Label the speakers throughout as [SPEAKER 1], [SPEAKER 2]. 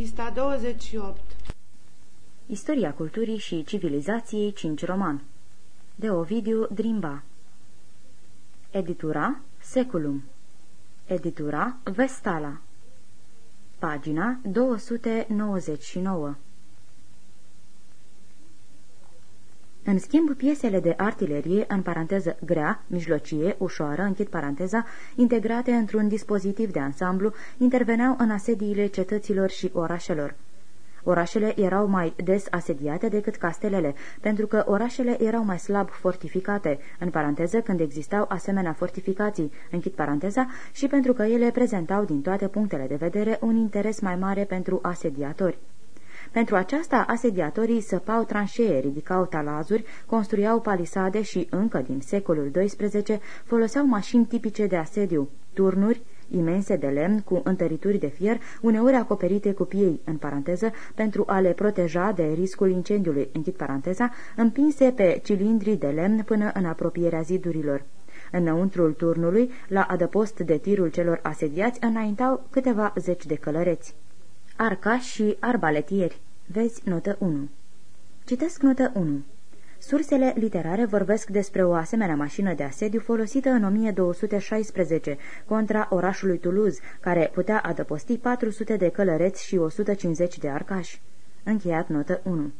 [SPEAKER 1] Pista 28
[SPEAKER 2] Istoria culturii și civilizației 5 roman. De Ovidiu Drimba. Editura Seculum. Editura Vestala. Pagina 299 În schimb, piesele de artilerie, în paranteză grea, mijlocie, ușoară, închid paranteza, integrate într-un dispozitiv de ansamblu, interveneau în asediile cetăților și orașelor. Orașele erau mai des asediate decât castelele, pentru că orașele erau mai slab fortificate, în paranteză când existau asemenea fortificații, închid paranteza, și pentru că ele prezentau din toate punctele de vedere un interes mai mare pentru asediatori. Pentru aceasta, asediatorii săpau tranșee, ridicau talazuri, construiau palisade și, încă din secolul XII, foloseau mașini tipice de asediu, turnuri, imense de lemn cu întărituri de fier, uneori acoperite cu piei, în paranteză, pentru a le proteja de riscul incendiului, închid paranteza, împinse pe cilindri de lemn până în apropierea zidurilor. Înăuntrul turnului, la adăpost de tirul celor asediați, înaintau câteva zeci de călăreți. Arca și arbaletieri. Vezi notă 1. Citesc notă 1. Sursele literare vorbesc despre o asemenea mașină de asediu folosită în 1216 contra orașului Toulouse, care putea adăposti 400 de călăreți și 150 de arcași. Încheiat notă 1.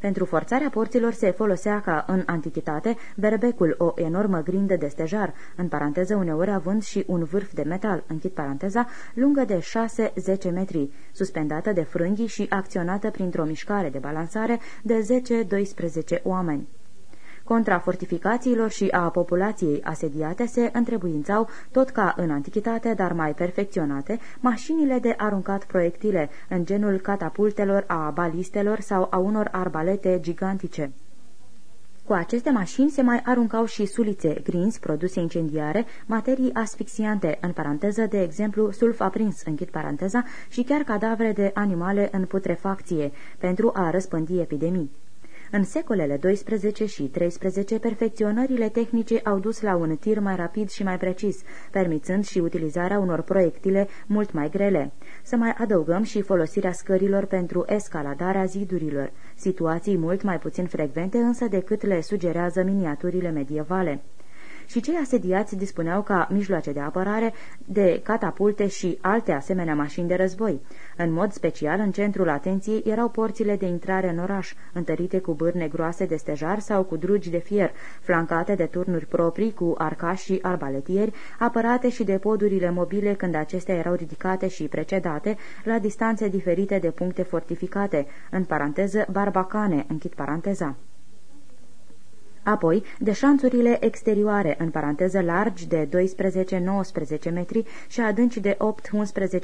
[SPEAKER 2] Pentru forțarea porților se folosea ca în antichitate berbecul, o enormă grindă de stejar, în paranteză uneori având și un vârf de metal, închid paranteza, lungă de 6-10 metri, suspendată de frânghi și acționată printr-o mișcare de balansare de 10-12 oameni. Contra fortificațiilor și a populației asediate se întrebuințau, tot ca în antichitate, dar mai perfecționate, mașinile de aruncat proiectile, în genul catapultelor, a balistelor sau a unor arbalete gigantice. Cu aceste mașini se mai aruncau și sulițe, grinzi, produse incendiare, materii asfixiante, în paranteză, de exemplu, sulf aprins, închid paranteza, și chiar cadavre de animale în putrefacție, pentru a răspândi epidemii. În secolele 12 și 13, perfecționările tehnice au dus la un tir mai rapid și mai precis, permițând și utilizarea unor proiectile mult mai grele. Să mai adăugăm și folosirea scărilor pentru escaladarea zidurilor, situații mult mai puțin frecvente însă decât le sugerează miniaturile medievale și cei asediați dispuneau ca mijloace de apărare de catapulte și alte asemenea mașini de război. În mod special, în centrul atenției erau porțile de intrare în oraș, întărite cu bârne groase de stejar sau cu drugi de fier, flancate de turnuri proprii cu arcași și arbaletieri, apărate și de podurile mobile când acestea erau ridicate și precedate, la distanțe diferite de puncte fortificate, în paranteză barbacane, închid paranteza. Apoi, de șanțurile exterioare, în paranteză largi de 12-19 metri și adânci de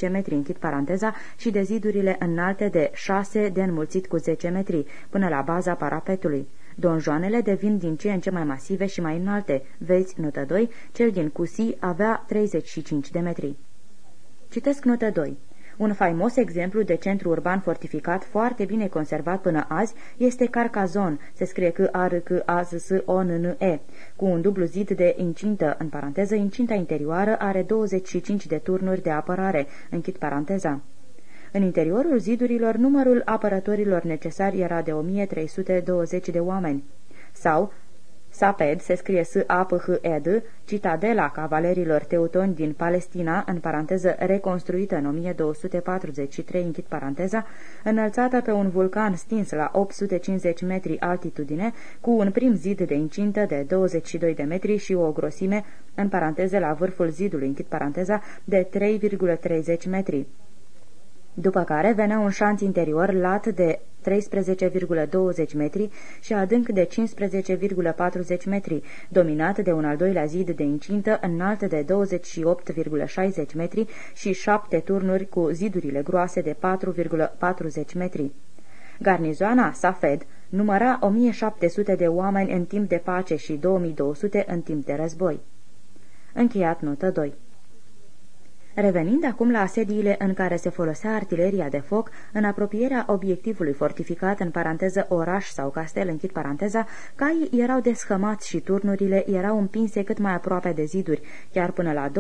[SPEAKER 2] 8-11 metri, închid paranteza, și de zidurile înalte de 6 de înmulțit cu 10 metri, până la baza parapetului. Donjoanele devin din ce în ce mai masive și mai înalte. Vezi notă 2, cel din Cusi avea 35 de metri. Citesc notă 2. Un faimos exemplu de centru urban fortificat foarte bine conservat până azi este Carcazon, se scrie că a r c a z s o n n e cu un dublu zid de incintă, în paranteză, incinta interioară are 25 de turnuri de apărare, închid paranteza. În interiorul zidurilor, numărul apărătorilor necesari era de 1320 de oameni. Sau, Saped se scrie S-A-P-H-E-D, citadela cavalerilor teutoni din Palestina, în paranteză reconstruită în 1243, închid paranteza, înălțată pe un vulcan stins la 850 metri altitudine, cu un prim zid de incintă de 22 de metri și o grosime, în paranteză la vârful zidului, închid paranteza, de 3,30 metri după care venea un șanț interior lat de 13,20 metri și adânc de 15,40 metri, dominat de un al doilea zid de incintă înalt de 28,60 metri și șapte turnuri cu zidurile groase de 4,40 metri. Garnizoana Safed număra 1700 de oameni în timp de pace și 2200 în timp de război. Încheiat notă 2 Revenind acum la asediile în care se folosea artileria de foc, în apropierea obiectivului fortificat, în paranteză oraș sau castel, închid paranteza, caii erau deschămați și turnurile erau împinse cât mai aproape de ziduri, chiar până la 20-30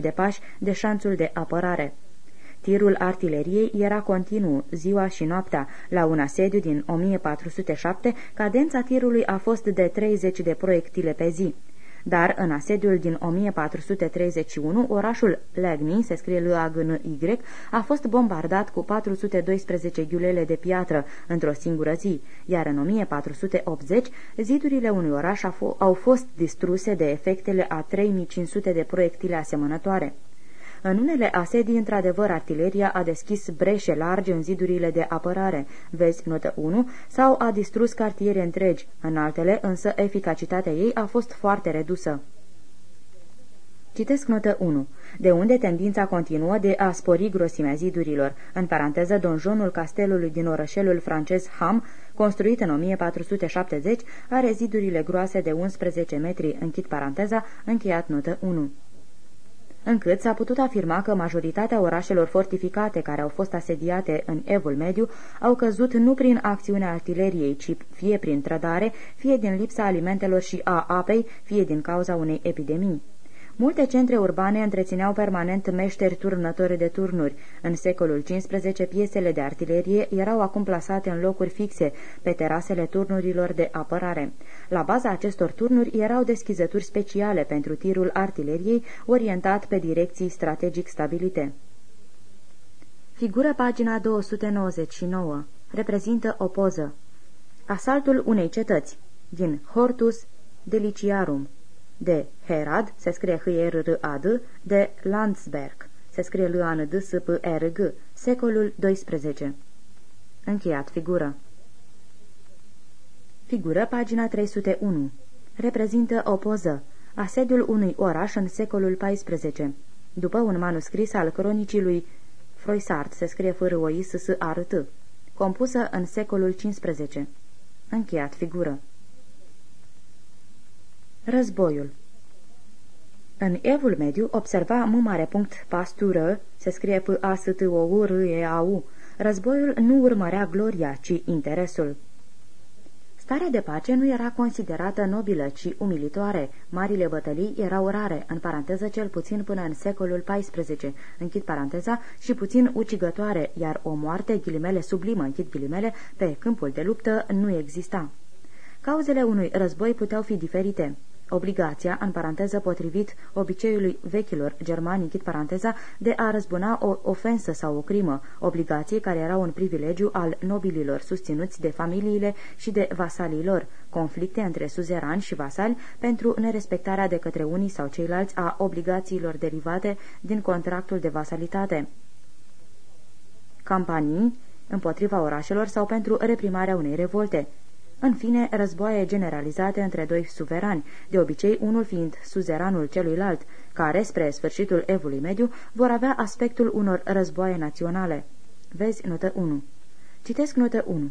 [SPEAKER 2] de pași de șanțul de apărare. Tirul artileriei era continuu, ziua și noaptea. La un asediu din 1407, cadența tirului a fost de 30 de proiectile pe zi dar în asediul din 1431, orașul Legny, se scrie l a g n y a fost bombardat cu 412 ghiulele de piatră într-o singură zi, iar în 1480 zidurile unui oraș au fost distruse de efectele a 3500 de proiectile asemănătoare. În unele asedii, într-adevăr, artileria a deschis breșe largi în zidurile de apărare, vezi notă 1, sau a distrus cartiere întregi, în altele, însă, eficacitatea ei a fost foarte redusă. Citesc notă 1. De unde tendința continuă de a spori grosimea zidurilor. În paranteză, donjonul castelului din orășelul francez Ham, construit în 1470, are zidurile groase de 11 metri, închid paranteza, încheiat notă 1 încât s-a putut afirma că majoritatea orașelor fortificate care au fost asediate în Evul Mediu au căzut nu prin acțiunea artileriei, ci fie prin trădare, fie din lipsa alimentelor și a apei, fie din cauza unei epidemii. Multe centre urbane întrețineau permanent meșteri turnători de turnuri. În secolul XV, piesele de artilerie erau acum plasate în locuri fixe, pe terasele turnurilor de apărare. La baza acestor turnuri erau deschizături speciale pentru tirul artileriei, orientat pe direcții strategic stabilite. Figură pagina 299. Reprezintă o poză. Asaltul unei cetăți din Hortus Deliciarum de Herad, se scrie h r r a d de Landsberg, se scrie l a n d s p r g secolul XII. Încheiat figură. Figură, pagina 301. Reprezintă o poză. Asediul unui oraș în secolul XIV. După un manuscris al cronicii lui Froissart, se scrie f r o i s s r t compusă în secolul XV. Încheiat figură. Războiul În evul mediu observa m mare punct pastură, se scrie p a s t o u r e a u Războiul nu urmărea gloria, ci interesul. Starea de pace nu era considerată nobilă, ci umilitoare. Marile bătălii erau rare, în paranteză cel puțin până în secolul XIV, închid paranteza, și puțin ucigătoare, iar o moarte, ghilimele sublimă, închid ghilimele, pe câmpul de luptă nu exista. Cauzele unui război puteau fi diferite. Obligația, în paranteză potrivit obiceiului vechilor germani, închid paranteza, de a răzbuna o ofensă sau o crimă, obligație care era un privilegiu al nobililor susținuți de familiile și de vasalii lor, conflicte între suzerani și vasali pentru nerespectarea de către unii sau ceilalți a obligațiilor derivate din contractul de vasalitate. Campanii împotriva orașelor sau pentru reprimarea unei revolte, în fine, războaie generalizate între doi suverani, de obicei unul fiind suzeranul celuilalt, care, spre sfârșitul evului mediu, vor avea aspectul unor războaie naționale. Vezi notă 1. Citesc notă 1.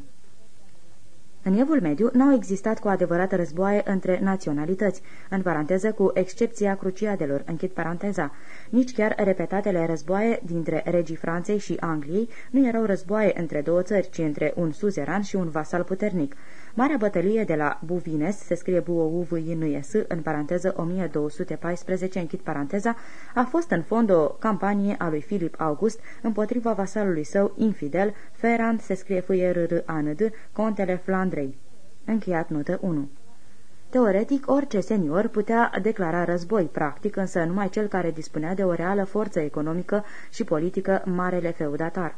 [SPEAKER 2] În evul mediu n-au existat cu adevărat războaie între naționalități, în paranteză cu excepția cruciadelor, închid paranteza. Nici chiar repetatele războaie dintre regii Franței și Angliei nu erau războaie între două țări, ci între un suzeran și un vasal puternic. Marea bătălie de la Buvines, se scrie bu o v i n s în paranteză 1214, închid paranteza, a fost în fond o campanie a lui Filip August împotriva vasalului său infidel, Ferrand, se scrie f r r a n d contele Flandrei. Încheiat notă 1. Teoretic, orice senior putea declara război, practic însă numai cel care dispunea de o reală forță economică și politică marele feudatar.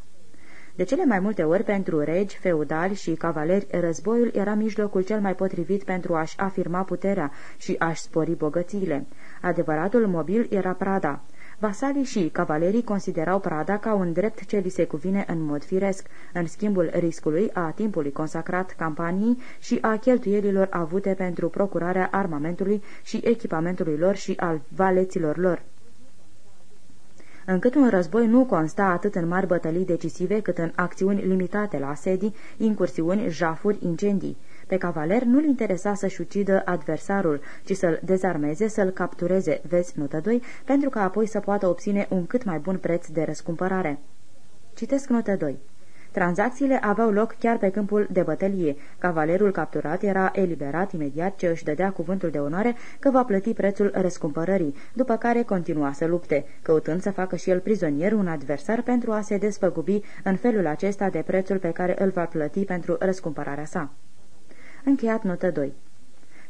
[SPEAKER 2] De cele mai multe ori, pentru regi, feudali și cavaleri, războiul era mijlocul cel mai potrivit pentru a-și afirma puterea și a-și spori bogățiile. Adevăratul mobil era prada. Vasalii și cavalerii considerau prada ca un drept ce li se cuvine în mod firesc, în schimbul riscului a timpului consacrat campaniei și a cheltuielilor avute pentru procurarea armamentului și echipamentului lor și al valeților lor încât un război nu consta atât în mari bătălii decisive cât în acțiuni limitate la asedii, incursiuni, jafuri, incendii. Pe cavaler nu-l interesa să-și ucidă adversarul, ci să-l dezarmeze, să-l captureze, vezi notă 2, pentru ca apoi să poată obține un cât mai bun preț de răscumpărare. Citesc notă 2. Tranzacțiile aveau loc chiar pe câmpul de bătălie. Cavalerul capturat era eliberat imediat ce își dădea cuvântul de onoare că va plăti prețul răscumpărării, după care continua să lupte, căutând să facă și el prizonier un adversar pentru a se despăgubi în felul acesta de prețul pe care îl va plăti pentru răscumpărarea sa. Încheiat notă 2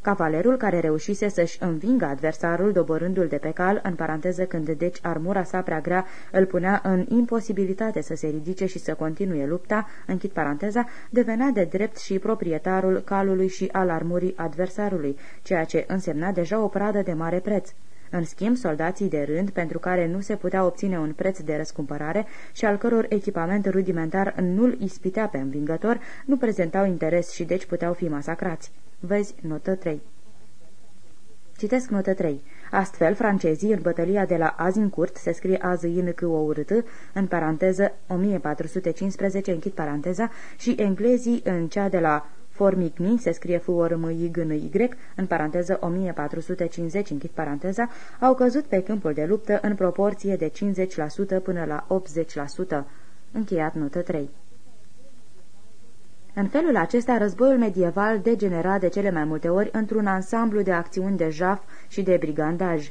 [SPEAKER 2] Cavalerul care reușise să-și învingă adversarul doborându-l de pe cal, în paranteză când deci armura sa prea grea îl punea în imposibilitate să se ridice și să continue lupta, închid paranteza, devenea de drept și proprietarul calului și al armurii adversarului, ceea ce însemna deja o pradă de mare preț. În schimb, soldații de rând, pentru care nu se putea obține un preț de răscumpărare și al căror echipament rudimentar nu-l ispitea pe învingător, nu prezentau interes și deci puteau fi masacrați. Vezi notă 3. Citesc notă 3. Astfel, francezii în bătălia de la Azincourt, se scrie Azin cu o urât, în paranteză 1415, închid paranteza, și englezii în cea de la Formigny, se scrie f o r m i g n y în paranteză 1450, închid paranteza, au căzut pe câmpul de luptă în proporție de 50% până la 80%. Încheiat notă 3. În felul acesta, războiul medieval degenera de cele mai multe ori într-un ansamblu de acțiuni de jaf și de brigandaj.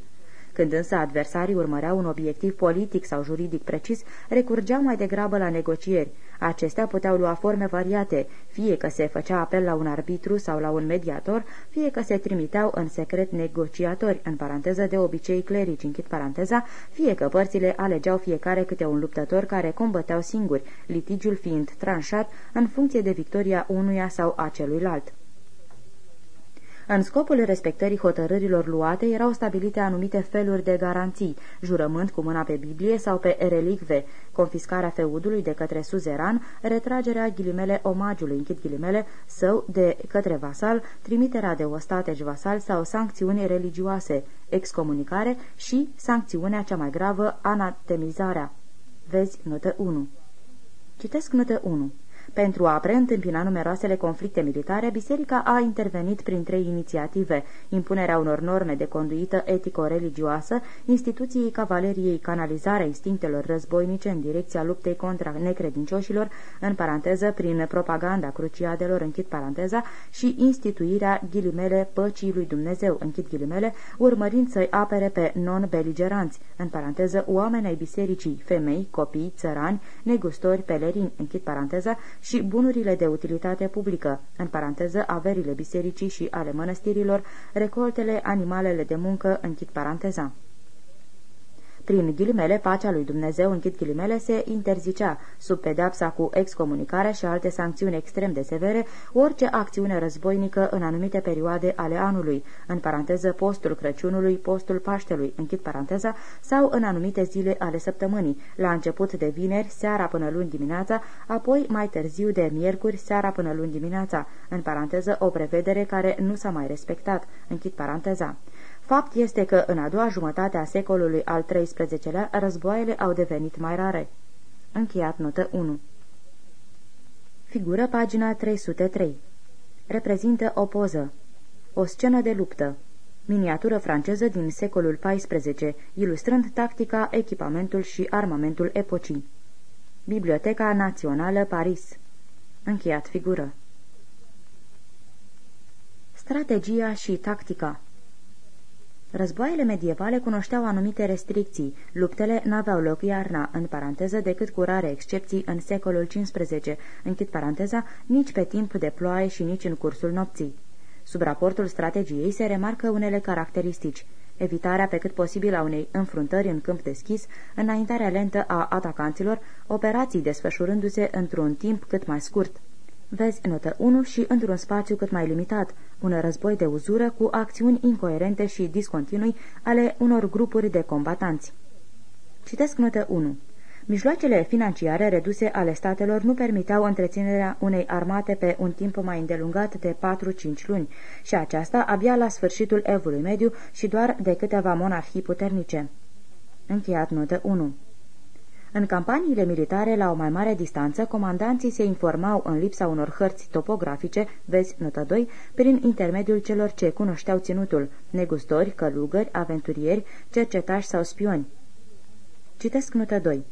[SPEAKER 2] Când însă adversarii urmăreau un obiectiv politic sau juridic precis, recurgeau mai degrabă la negocieri. Acestea puteau lua forme variate, fie că se făcea apel la un arbitru sau la un mediator, fie că se trimiteau în secret negociatori, în paranteză de obicei clerici, închid paranteza, fie că părțile alegeau fiecare câte un luptător care combăteau singuri, litigiul fiind tranșat în funcție de victoria unuia sau a celuilalt. În scopul respectării hotărârilor luate erau stabilite anumite feluri de garanții, jurământ cu mâna pe Biblie sau pe relicve, confiscarea feudului de către suzeran, retragerea ghilimele omagiului, închid ghilimele, său de către vasal, trimiterea de ostateci vasal sau sancțiuni religioase, excomunicare și sancțiunea cea mai gravă, anatemizarea. Vezi notă 1. Citesc notă 1. Pentru a preîntâmpina numeroasele conflicte militare, biserica a intervenit prin trei inițiative, impunerea unor norme de conduită etico-religioasă, instituției cavaleriei canalizarea instinctelor războinice în direcția luptei contra necredincioșilor, în paranteză prin propaganda cruciadelor, închid paranteza, și instituirea ghilimele păcii lui Dumnezeu, închid ghilimele, urmărind să-i apere pe non-beligeranți, în paranteză oameni ai bisericii, femei, copii, țărani, negustori, pelerini, închid paranteza, și bunurile de utilitate publică, în paranteză averile bisericii și ale mănăstirilor, recoltele, animalele de muncă, închid paranteza. Prin ghilimele, pacea lui Dumnezeu, închid ghilimele, se interzicea, sub pedepsa cu excomunicarea și alte sancțiuni extrem de severe, orice acțiune războinică în anumite perioade ale anului, în paranteză postul Crăciunului, postul Paștelui, închid paranteza, sau în anumite zile ale săptămânii, la început de vineri, seara până luni dimineața, apoi mai târziu de miercuri, seara până luni dimineața, în paranteză o prevedere care nu s-a mai respectat, închid paranteza. Fapt este că în a doua jumătate a secolului al XIII-lea războaiele au devenit mai rare. Încheiat notă 1 Figură pagina 303 Reprezintă o poză. O scenă de luptă. Miniatură franceză din secolul XIV, ilustrând tactica, echipamentul și armamentul epocii. Biblioteca Națională Paris. Încheiat figură. Strategia și tactica Războaiele medievale cunoșteau anumite restricții. Luptele n-aveau loc iarna, în paranteză, decât cu rare excepții în secolul XV, închid paranteza, nici pe timp de ploaie și nici în cursul nopții. Sub raportul strategiei se remarcă unele caracteristici. Evitarea pe cât posibil a unei înfruntări în câmp deschis, înaintarea lentă a atacanților, operații desfășurându-se într-un timp cât mai scurt. Vezi notă 1 și într-un spațiu cât mai limitat, un război de uzură cu acțiuni incoerente și discontinui ale unor grupuri de combatanți. Citesc notă 1. Mijloacele financiare reduse ale statelor nu permiteau întreținerea unei armate pe un timp mai îndelungat de 4-5 luni și aceasta abia la sfârșitul evului mediu și doar de câteva monarhii puternice. Încheiat notă 1 în campaniile militare, la o mai mare distanță, comandanții se informau în lipsa unor hărți topografice, vezi notă 2, prin intermediul celor ce cunoșteau ținutul, negustori, călugări, aventurieri, cercetași sau spioni. Citesc notă 2.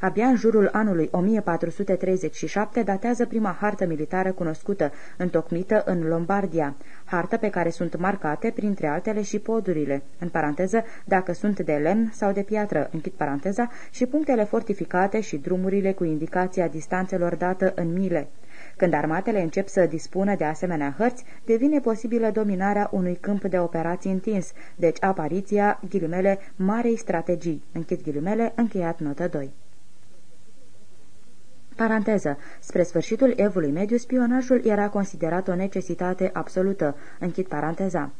[SPEAKER 2] Abia în jurul anului 1437 datează prima hartă militară cunoscută, întocmită în Lombardia, hartă pe care sunt marcate, printre altele, și podurile, în paranteză, dacă sunt de lemn sau de piatră, închid paranteza, și punctele fortificate și drumurile cu indicația distanțelor dată în mile. Când armatele încep să dispună de asemenea hărți, devine posibilă dominarea unui câmp de operații întins, deci apariția, ghilimele, marei strategii, închid ghilimele, încheiat notă 2. Paranteză. Spre sfârșitul evului mediu, spionajul era considerat o necesitate absolută. Închid paranteza.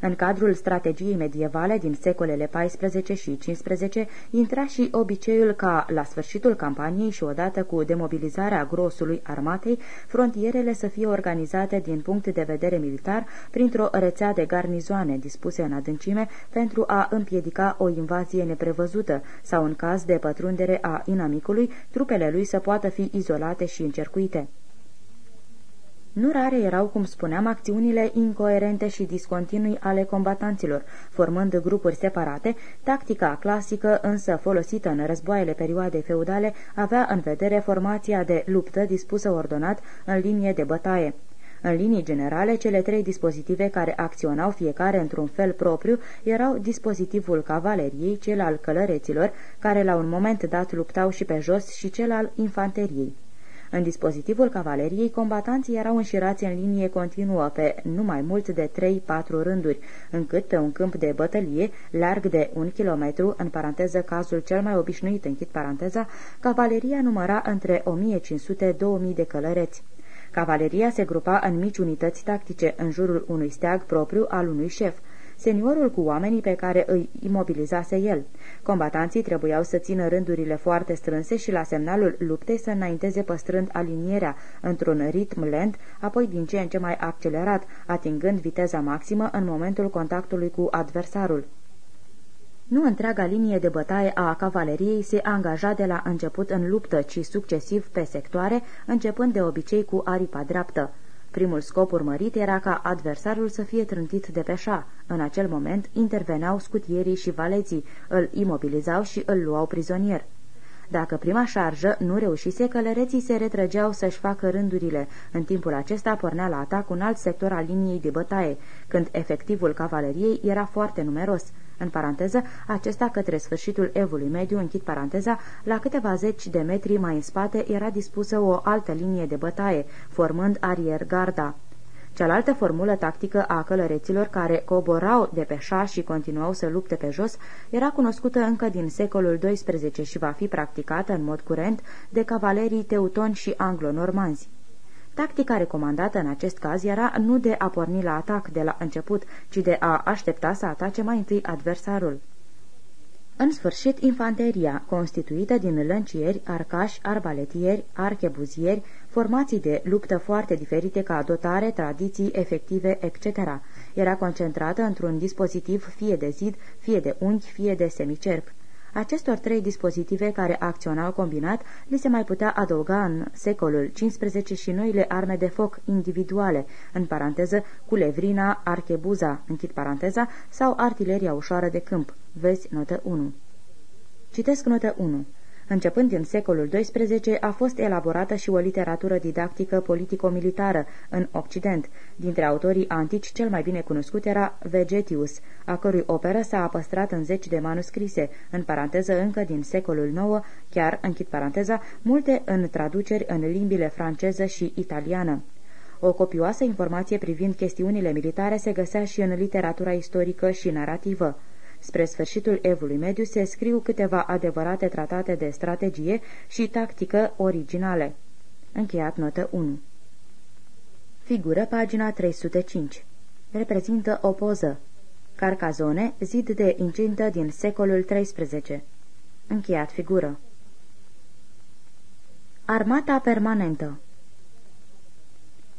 [SPEAKER 2] În cadrul strategiei medievale din secolele XIV și XV intra și obiceiul ca, la sfârșitul campaniei și odată cu demobilizarea grosului armatei, frontierele să fie organizate din punct de vedere militar printr-o rețea de garnizoane dispuse în adâncime pentru a împiedica o invazie neprevăzută sau, în caz de pătrundere a inamicului, trupele lui să poată fi izolate și încercuite. Nu rare erau, cum spuneam, acțiunile incoerente și discontinui ale combatanților, formând grupuri separate, tactica clasică, însă folosită în războaiele perioadei feudale, avea în vedere formația de luptă dispusă ordonat în linie de bătaie. În linii generale, cele trei dispozitive care acționau fiecare într-un fel propriu erau dispozitivul cavaleriei, cel al călăreților, care la un moment dat luptau și pe jos, și cel al infanteriei. În dispozitivul cavaleriei, combatanții erau înșirați în linie continuă pe nu mai mult de 3-4 rânduri, încât pe un câmp de bătălie, larg de un kilometru, în paranteză cazul cel mai obișnuit, închid paranteza, cavaleria număra între 1500-2000 de călăreți. Cavaleria se grupa în mici unități tactice, în jurul unui steag propriu al unui șef, seniorul cu oamenii pe care îi imobilizase el. Combatanții trebuiau să țină rândurile foarte strânse și la semnalul luptei să înainteze păstrând alinierea într-un ritm lent, apoi din ce în ce mai accelerat, atingând viteza maximă în momentul contactului cu adversarul. Nu întreaga linie de bătaie a cavaleriei se angaja de la început în luptă, ci succesiv pe sectoare, începând de obicei cu aripa dreaptă. Primul scop urmărit era ca adversarul să fie trântit de peșa. În acel moment interveneau scutierii și valeții, îl imobilizau și îl luau prizonier. Dacă prima șarjă nu reușise, călăreții se retrăgeau să-și facă rândurile. În timpul acesta pornea la atac un alt sector al liniei de bătaie, când efectivul cavaleriei era foarte numeros. În paranteză, acesta către sfârșitul evului mediu, închid paranteza, la câteva zeci de metri mai în spate era dispusă o altă linie de bătaie, formând ariergarda. Cealaltă formulă tactică a călăreților care coborau de pe șa și continuau să lupte pe jos era cunoscută încă din secolul XII și va fi practicată în mod curent de cavalerii teutoni și anglo-normanzi. Tactica recomandată în acest caz era nu de a porni la atac de la început, ci de a aștepta să atace mai întâi adversarul. În sfârșit, infanteria, constituită din lăncieri, arcași, arbaletieri, archebuzieri, formații de luptă foarte diferite ca dotare, tradiții, efective, etc., era concentrată într-un dispozitiv fie de zid, fie de unghi, fie de semicerp. Acestor trei dispozitive care acționau combinat li se mai putea adăuga în secolul XV și noile arme de foc individuale, în paranteză culevrina, archebuza, închid paranteza, sau artileria ușoară de câmp. Vezi notă 1. Citesc notă 1. Începând din secolul XII, a fost elaborată și o literatură didactică politico-militară în Occident. Dintre autorii antici, cel mai bine cunoscut era Vegetius, a cărui operă s-a păstrat în zeci de manuscrise, în paranteză încă din secolul IX, chiar, închid paranteza, multe în traduceri în limbile franceză și italiană. O copioasă informație privind chestiunile militare se găsea și în literatura istorică și narrativă. Spre sfârșitul evului mediu se scriu câteva adevărate tratate de strategie și tactică originale. Încheiat notă 1 Figură pagina 305 Reprezintă o poză. Carcazone, zid de incintă din secolul XIII. Încheiat figură. Armata permanentă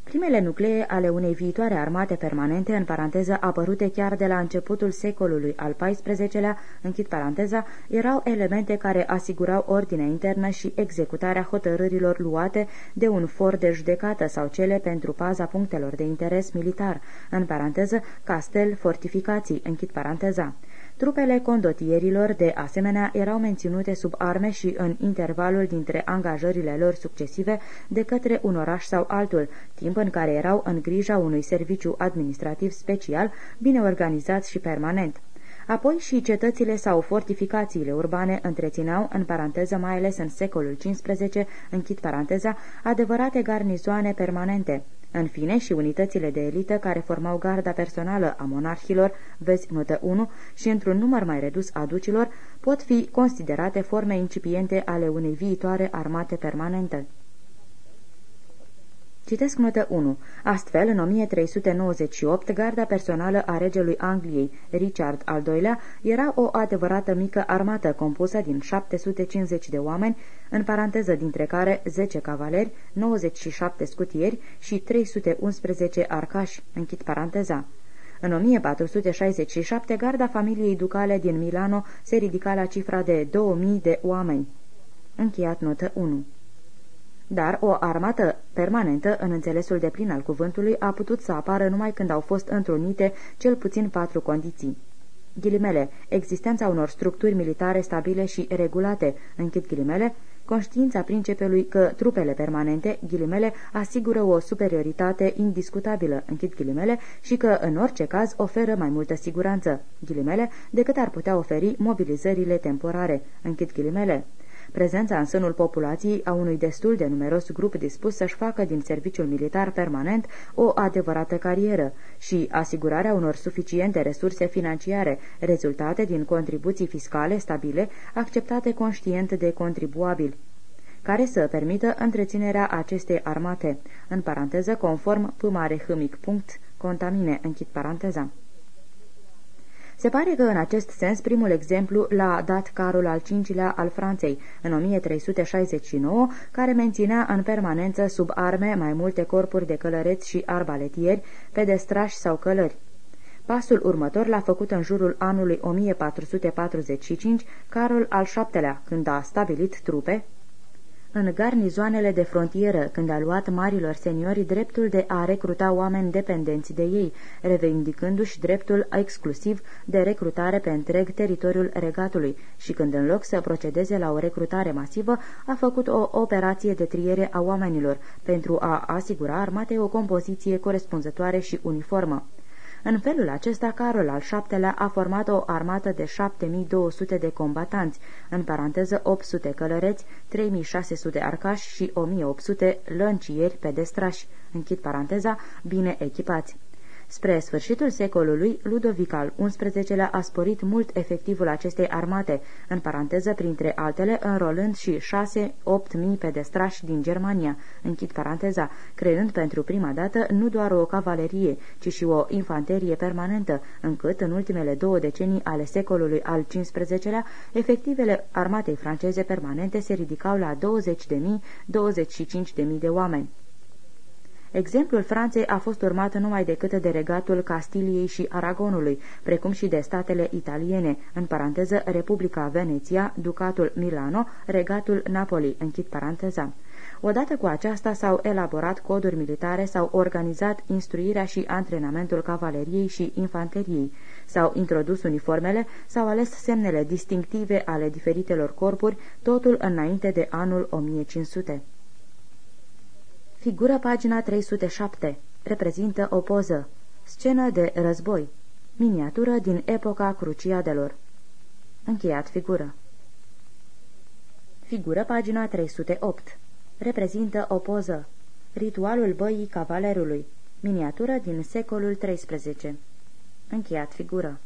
[SPEAKER 2] Primele nuclee ale unei viitoare armate permanente, în paranteză apărute chiar de la începutul secolului al XIV-lea, închid paranteza, erau elemente care asigurau ordinea internă și executarea hotărârilor luate de un for de judecată sau cele pentru paza punctelor de interes militar, în paranteză castel, fortificații, închid paranteza. Trupele condotierilor, de asemenea, erau menținute sub arme și în intervalul dintre angajările lor succesive de către un oraș sau altul, timp în care erau în grija unui serviciu administrativ special, bine organizat și permanent. Apoi și cetățile sau fortificațiile urbane întrețineau, în paranteză mai ales în secolul XV, închid paranteza, adevărate garnizoane permanente. În fine, și unitățile de elită care formau garda personală a monarhilor, vezi notă 1, și într-un număr mai redus a ducilor, pot fi considerate forme incipiente ale unei viitoare armate permanente. Citesc notă 1. Astfel, în 1398, garda personală a regelui Angliei, Richard al II-lea, era o adevărată mică armată compusă din 750 de oameni, în paranteză dintre care 10 cavaleri, 97 scutieri și 311 arcași, închid paranteza. În 1467, garda familiei ducale din Milano se ridica la cifra de 2000 de oameni. Încheiat notă 1 dar o armată permanentă, în înțelesul de plin al cuvântului, a putut să apară numai când au fost întrunite cel puțin patru condiții. Ghilimele, existența unor structuri militare stabile și regulate, închid ghilimele, conștiința principelui că trupele permanente, ghilimele, asigură o superioritate indiscutabilă, închid ghilimele, și că, în orice caz, oferă mai multă siguranță, ghilimele, decât ar putea oferi mobilizările temporare, închid ghilimele prezența în sânul populației a unui destul de numeros grup dispus să-și facă din serviciul militar permanent o adevărată carieră și asigurarea unor suficiente resurse financiare rezultate din contribuții fiscale stabile acceptate conștient de contribuabili care să permită întreținerea acestei armate, în paranteză conform p punct contamine, închid paranteza. Se pare că în acest sens primul exemplu l-a dat Carol al V-lea al Franței, în 1369, care menținea în permanență sub arme mai multe corpuri de călăreți și arbaletieri, pedestrași sau călări. Pasul următor l-a făcut în jurul anului 1445 Carol al VII-lea, când a stabilit trupe, în garnizoanele de frontieră, când a luat marilor seniori dreptul de a recruta oameni dependenți de ei, revendicându-și dreptul exclusiv de recrutare pe întreg teritoriul regatului și când în loc să procedeze la o recrutare masivă, a făcut o operație de triere a oamenilor pentru a asigura armatei o compoziție corespunzătoare și uniformă. În felul acesta, Carol al VII-lea a format o armată de 7200 de combatanți, în paranteză 800 călăreți, 3600 arcași și 1800 lăncieri pedestrași, închid paranteza, bine echipați. Spre sfârșitul secolului, Ludovic al XI-lea a sporit mult efectivul acestei armate, în paranteză printre altele înrolând și 6-8 mii pedestrași din Germania, închid paranteza, creând pentru prima dată nu doar o cavalerie, ci și o infanterie permanentă, încât în ultimele două decenii ale secolului al XV-lea, efectivele armatei franceze permanente se ridicau la 20.000-25.000 de oameni. Exemplul Franței a fost urmat numai decât de regatul Castiliei și Aragonului, precum și de statele italiene, în paranteză Republica Veneția, Ducatul Milano, regatul Napoli, închid paranteza. Odată cu aceasta s-au elaborat coduri militare, s-au organizat instruirea și antrenamentul cavaleriei și infanteriei, s-au introdus uniformele, s-au ales semnele distinctive ale diferitelor corpuri, totul înainte de anul 1500. Figură pagina 307. Reprezintă o poză. Scenă de război. Miniatură din epoca cruciadelor. Încheiat figură. Figură pagina 308. Reprezintă o poză. Ritualul băii cavalerului. Miniatură din secolul XIII. Încheiat figură.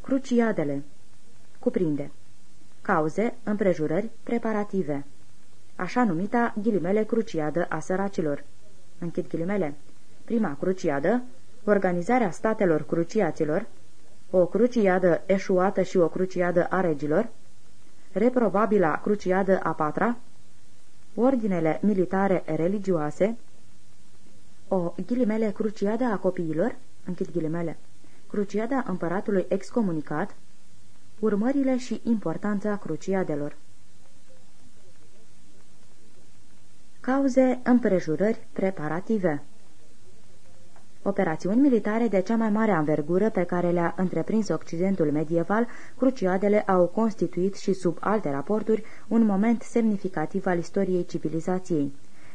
[SPEAKER 2] Cruciadele. Cuprinde cauze, împrejurări, preparative. Așa numita ghilimele cruciadă a săracilor. Închid ghilimele. Prima cruciadă, organizarea statelor cruciaților, o cruciadă eșuată și o cruciadă a regilor, reprobabila cruciadă a patra, ordinele militare religioase, o ghilimele cruciadă a copiilor, închid ghilimele, cruciada împăratului excomunicat, urmările și importanța cruciadelor. Cauze, împrejurări preparative Operațiuni militare de cea mai mare anvergură pe care le-a întreprins Occidentul medieval, cruciadele au constituit și sub alte raporturi un moment semnificativ al istoriei civilizației.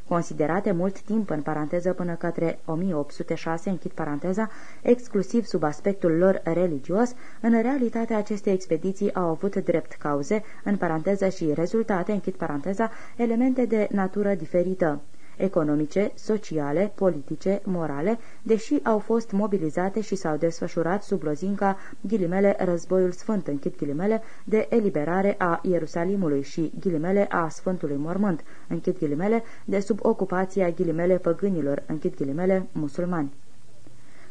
[SPEAKER 2] Considerate mult timp în paranteză până către 1806, închid paranteza, exclusiv sub aspectul lor religios, în realitate aceste expediții au avut drept cauze, în paranteză și rezultate, închid paranteza, elemente de natură diferită economice, sociale, politice, morale, deși au fost mobilizate și s-au desfășurat sub lozinca ghilimele războiul sfânt, închid ghilimele, de eliberare a Ierusalimului și ghilimele a Sfântului Mormânt, închid ghilimele, de sub ocupația ghilimele păgânilor, închid ghilimele, musulmani.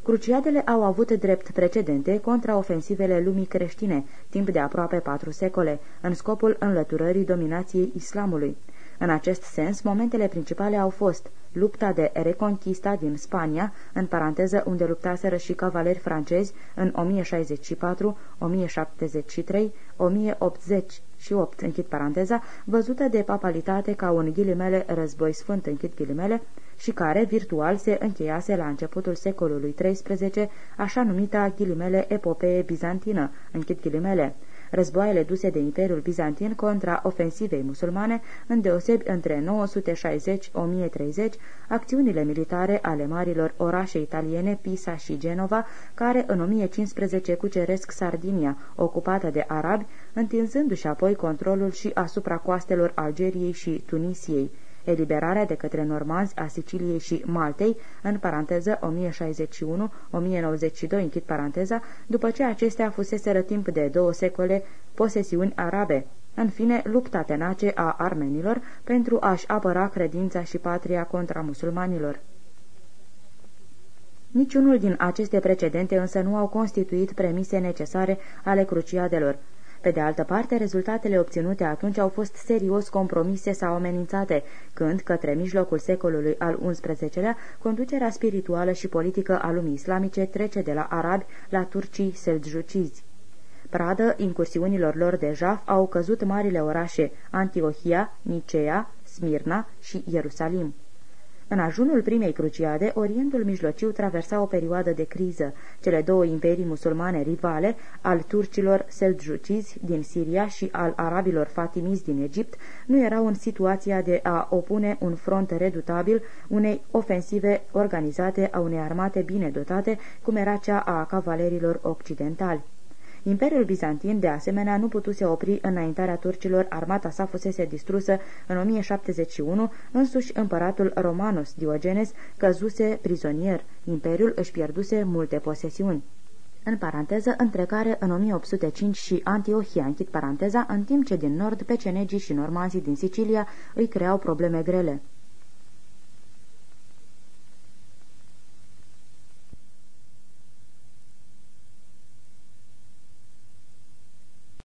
[SPEAKER 2] Cruciadele au avut drept precedente contra ofensivele lumii creștine, timp de aproape patru secole, în scopul înlăturării dominației islamului. În acest sens, momentele principale au fost lupta de reconquista din Spania, în paranteză unde luptaseră și cavaleri francezi în 1064, 1073, 1088, închid paranteza, văzută de papalitate ca un ghilimele război sfânt, închid ghilimele, și care, virtual, se încheiase la începutul secolului XIII, așa numita ghilimele epopee bizantină, închid ghilimele, războaiele duse de Imperiul Bizantin contra ofensivei musulmane, îndeosebi între 960-1030, acțiunile militare ale marilor orașe italiene Pisa și Genova, care în 1015 cuceresc Sardinia, ocupată de arabi, întinzându-și apoi controlul și asupra coastelor Algeriei și Tunisiei eliberarea de către normanzi a Siciliei și Maltei, în paranteză 1061-1092, închid paranteza, după ce acestea fuseseră timp de două secole posesiuni arabe. În fine, lupta tenace a armenilor pentru a-și apăra credința și patria contra musulmanilor. Niciunul din aceste precedente însă nu au constituit premise necesare ale cruciadelor. Pe de altă parte, rezultatele obținute atunci au fost serios compromise sau amenințate, când, către mijlocul secolului al XI-lea, conducerea spirituală și politică a lumii islamice trece de la arabi la turcii seljucizi. Pradă incursiunilor lor de jaf au căzut marile orașe Antiohia, Nicea, Smirna și Ierusalim. În ajunul primei cruciade, Orientul Mijlociu traversa o perioadă de criză. Cele două imperii musulmane rivale, al turcilor seljucizi din Siria și al arabilor fatimizi din Egipt, nu erau în situația de a opune un front redutabil unei ofensive organizate a unei armate bine dotate, cum era cea a cavalerilor occidentali. Imperiul Bizantin, de asemenea, nu putuse opri înaintarea turcilor, armata sa fusese distrusă în 1071, însuși împăratul Romanus Diogenes căzuse prizonier, imperiul își pierduse multe posesiuni. În paranteză, între care în 1805 și Antiohia, închid paranteza, în timp ce din nord pecenegii și normanzii din Sicilia îi creau probleme grele.